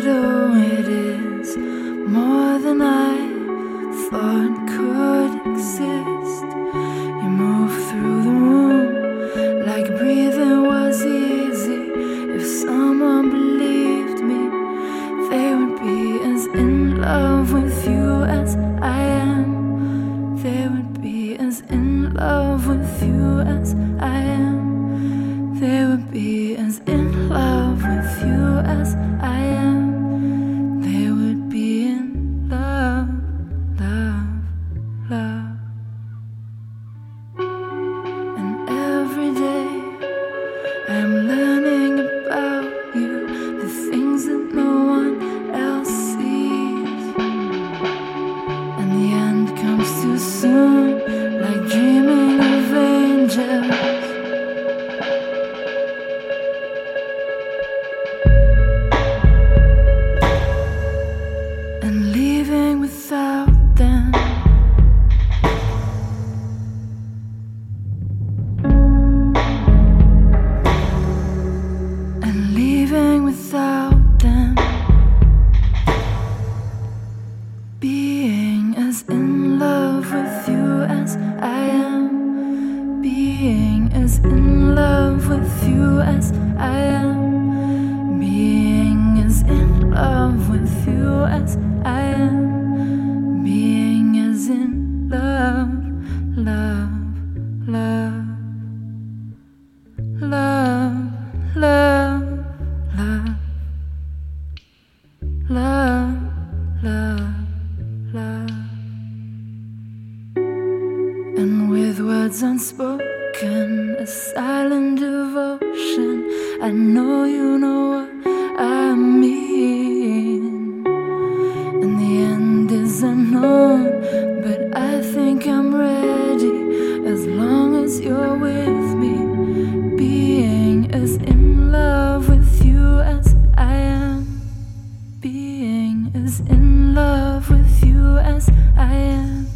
Shadow, it is more than I thought could exist. You move through the room like breathing was easy. If someone believed me, they would be as in love with you as I am. They would be as in love with you as I am. They would be sun. Love, love, love, love, love, love. And with words unspoken, a silent devotion, I know you know what I mean. And the end is unknown, but I think I'm ready you're with me. Being as in love with you as I am. Being as in love with you as I am.